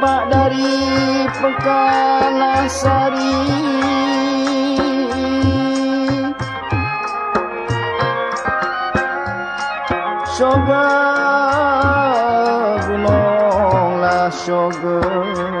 nampak dari pekanlah sari. Syurga gununglah syurga.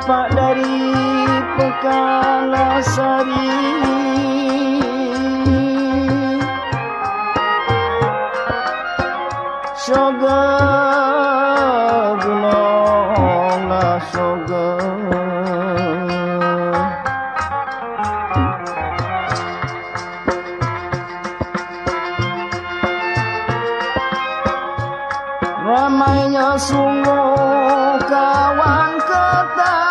Nampak dari Pekalasari Soga gunung lah soga Ramainya sungguh kawan soga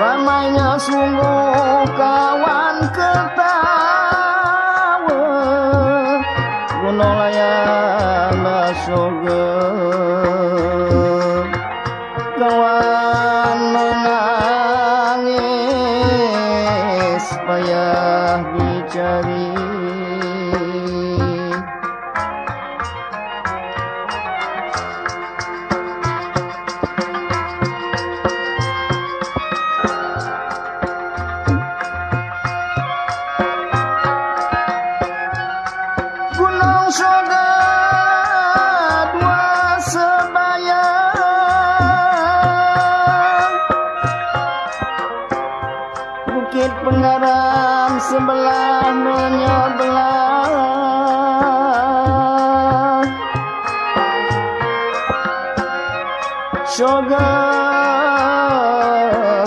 ramainya sungguh kawan ketawa menangis payah dicari sebelah dunia belah. Syurga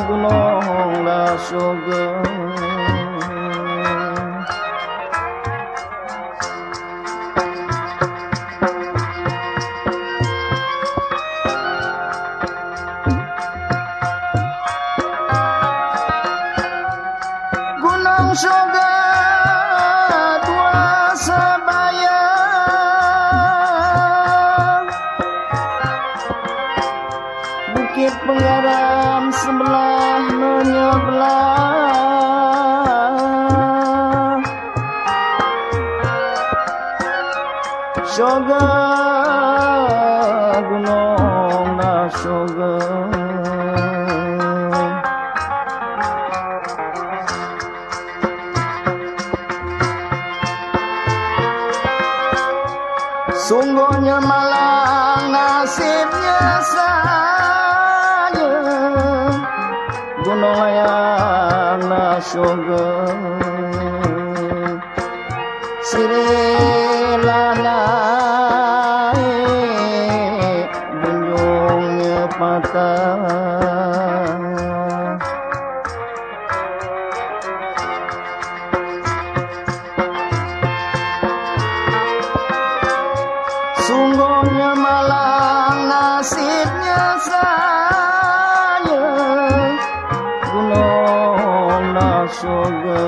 gunung lah sugar شداد وسبايا Bukit Pengaram sebelah menyebelah Shoga Gunung Nasoga Sungguhnya malang nasibnya saya Gunung layang nasyurga Sirilah nasibnya saya Gunung nasoga